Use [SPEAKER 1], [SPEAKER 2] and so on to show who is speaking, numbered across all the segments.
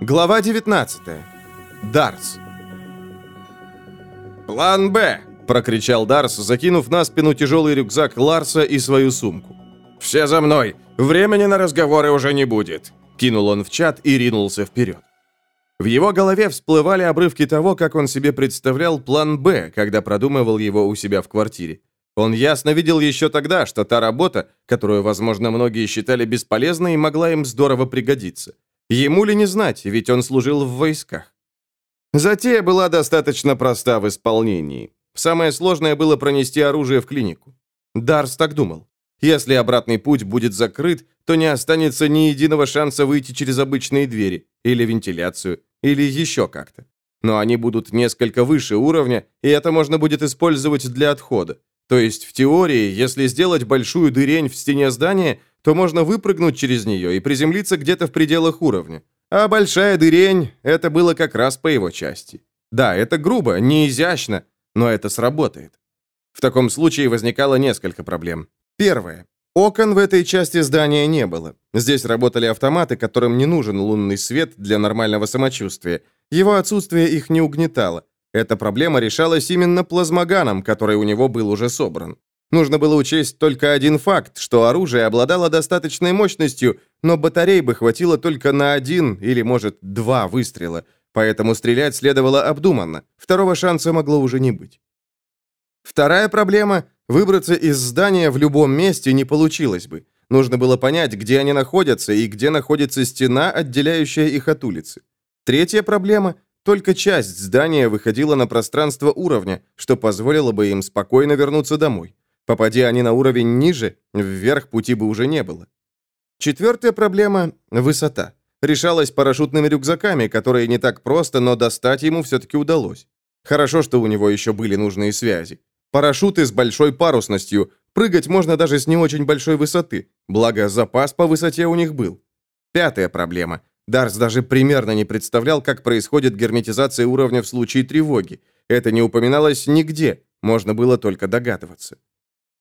[SPEAKER 1] Глава 19. Дарс.
[SPEAKER 2] «План Б!» – прокричал Дарс, закинув на спину тяжелый рюкзак Ларса и свою сумку. «Все за мной! Времени на разговоры уже не будет!» Кинул он в чат и ринулся вперед. В его голове всплывали обрывки того, как он себе представлял план «Б», когда продумывал его у себя в квартире. Он ясно видел еще тогда, что та работа, которую, возможно, многие считали бесполезной, могла им здорово пригодиться. Ему ли не знать, ведь он служил в войсках. Затея была достаточно проста в исполнении. Самое сложное было пронести оружие в клинику. Дарс так думал. Если обратный путь будет закрыт, то не останется ни единого шанса выйти через обычные двери, или вентиляцию, или еще как-то. Но они будут несколько выше уровня, и это можно будет использовать для отхода. То есть, в теории, если сделать большую дырень в стене здания, то можно выпрыгнуть через нее и приземлиться где-то в пределах уровня. А большая дырень – это было как раз по его части. Да, это грубо, не изящно, но это сработает. В таком случае возникало несколько проблем. Первое. Окон в этой части здания не было. Здесь работали автоматы, которым не нужен лунный свет для нормального самочувствия. Его отсутствие их не угнетало. Эта проблема решалась именно плазмоганом, который у него был уже собран. Нужно было учесть только один факт, что оружие обладало достаточной мощностью, но батарей бы хватило только на один или, может, два выстрела, поэтому стрелять следовало обдуманно. Второго шанса могло уже не быть. Вторая проблема – выбраться из здания в любом месте не получилось бы. Нужно было понять, где они находятся и где находится стена, отделяющая их от улицы. Третья проблема – только часть здания выходила на пространство уровня, что позволило бы им спокойно вернуться домой. Попади они на уровень ниже, вверх пути бы уже не было. Четвертая проблема – высота. Решалась парашютными рюкзаками, которые не так просто, но достать ему все-таки удалось. Хорошо, что у него еще были нужные связи. Парашюты с большой парусностью, прыгать можно даже с не очень большой высоты, благо запас по высоте у них был. Пятая проблема. Дарс даже примерно не представлял, как происходит герметизация уровня в случае тревоги. Это не упоминалось нигде, можно было только догадываться.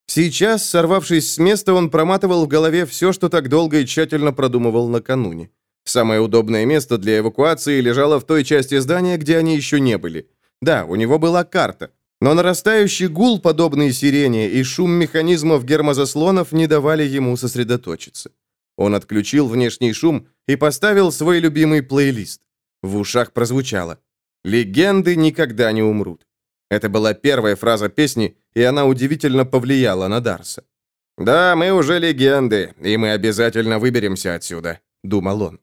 [SPEAKER 2] Сейчас, сорвавшись с места, он проматывал в голове все, что так долго и тщательно продумывал накануне. Самое удобное место для эвакуации лежало в той части здания, где они еще не были. Да, у него была карта, но нарастающий гул, подобный сирене, и шум механизмов гермозаслонов не давали ему сосредоточиться. Он отключил внешний шум и поставил свой любимый плейлист. В ушах прозвучало «Легенды никогда не умрут». Это была первая фраза песни, и она удивительно повлияла на Дарса. «Да, мы уже легенды, и мы обязательно выберемся отсюда», — думал он.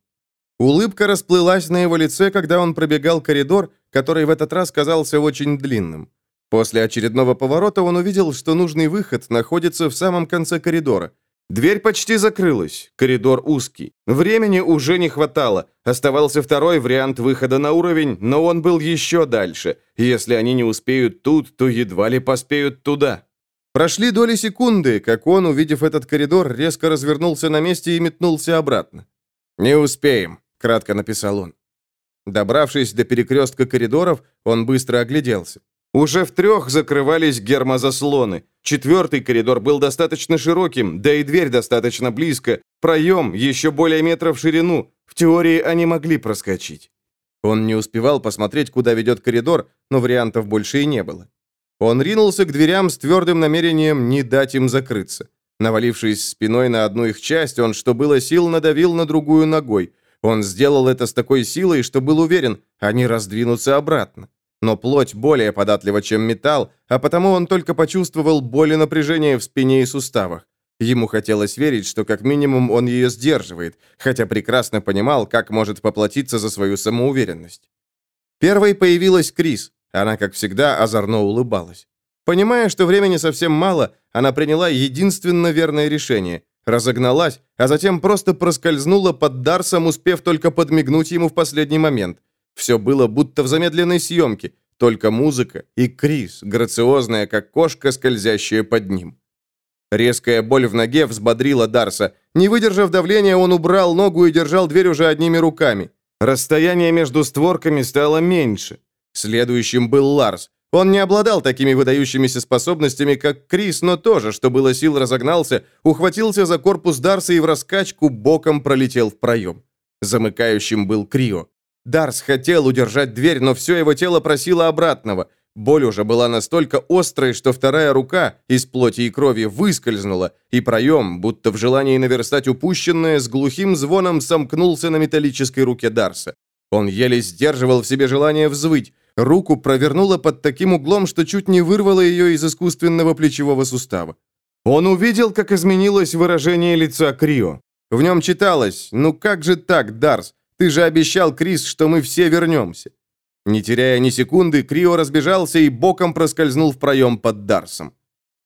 [SPEAKER 2] Улыбка расплылась на его лице, когда он пробегал коридор, который в этот раз казался очень длинным. После очередного поворота он увидел, что нужный выход находится в самом конце коридора — Дверь почти закрылась, коридор узкий. Времени уже не хватало. Оставался второй вариант выхода на уровень, но он был еще дальше. Если они не успеют тут, то едва ли поспеют туда. Прошли доли секунды, как он, увидев этот коридор, резко развернулся на месте и метнулся обратно. «Не успеем», — кратко написал он. Добравшись до перекрестка коридоров, он быстро огляделся. Уже в трех закрывались гермозаслоны. Четвертый коридор был достаточно широким, да и дверь достаточно близко. Проем еще более метра в ширину. В теории они могли проскочить. Он не успевал посмотреть, куда ведет коридор, но вариантов больше и не было. Он ринулся к дверям с твердым намерением не дать им закрыться. Навалившись спиной на одну их часть, он, что было сил, надавил на другую ногой. Он сделал это с такой силой, что был уверен, они раздвинутся обратно но плоть более податлива, чем металл, а потому он только почувствовал боль и напряжение в спине и суставах. Ему хотелось верить, что как минимум он ее сдерживает, хотя прекрасно понимал, как может поплатиться за свою самоуверенность. Первой появилась Крис. Она, как всегда, озорно улыбалась. Понимая, что времени совсем мало, она приняла единственно верное решение. Разогналась, а затем просто проскользнула под Дарсом, успев только подмигнуть ему в последний момент – все было будто в замедленной съемке, только музыка и Крис, грациозная, как кошка, скользящая под ним. Резкая боль в ноге взбодрила Дарса. Не выдержав давления, он убрал ногу и держал дверь уже одними руками. Расстояние между створками стало меньше. Следующим был Ларс. Он не обладал такими выдающимися способностями, как Крис, но тоже, что было сил, разогнался, ухватился за корпус Дарса и в раскачку боком пролетел в проем. Замыкающим был Крио. Дарс хотел удержать дверь, но все его тело просило обратного. Боль уже была настолько острой, что вторая рука из плоти и крови выскользнула, и проем, будто в желании наверстать упущенное, с глухим звоном сомкнулся на металлической руке Дарса. Он еле сдерживал в себе желание взвыть. Руку провернуло под таким углом, что чуть не вырвало ее из искусственного плечевого сустава. Он увидел, как изменилось выражение лица Крио. В нем читалось «Ну как же так, Дарс? Ты же обещал, Крис, что мы все вернемся». Не теряя ни секунды, Крио разбежался и боком проскользнул в проем под Дарсом.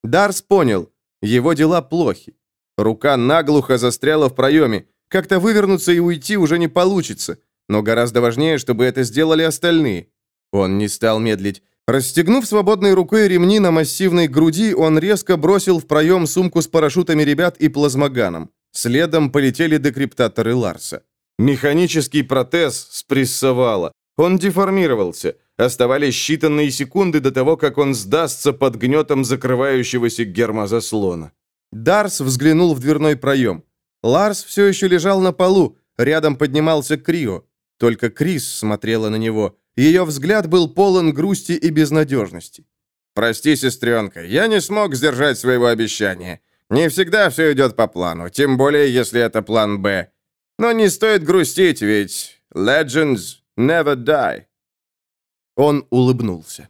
[SPEAKER 2] Дарс понял, его дела плохи. Рука наглухо застряла в проеме. Как-то вывернуться и уйти уже не получится. Но гораздо важнее, чтобы это сделали остальные. Он не стал медлить. Расстегнув свободной рукой ремни на массивной груди, он резко бросил в проем сумку с парашютами ребят и плазмоганом. Следом полетели декриптаторы Ларса. Механический протез спрессовало. Он деформировался. Оставались считанные секунды до того, как он сдастся под гнетом закрывающегося гермозаслона. Дарс взглянул в дверной проем. Ларс все еще лежал на полу, рядом поднимался Крио. Только Крис смотрела на него. Ее взгляд был полон грусти и безнадежности. «Прости, сестренка, я не смог сдержать своего обещания. Не всегда все идет по плану, тем более, если это план «Б». Но не стоит грустить, ведь Legends never die». Он улыбнулся.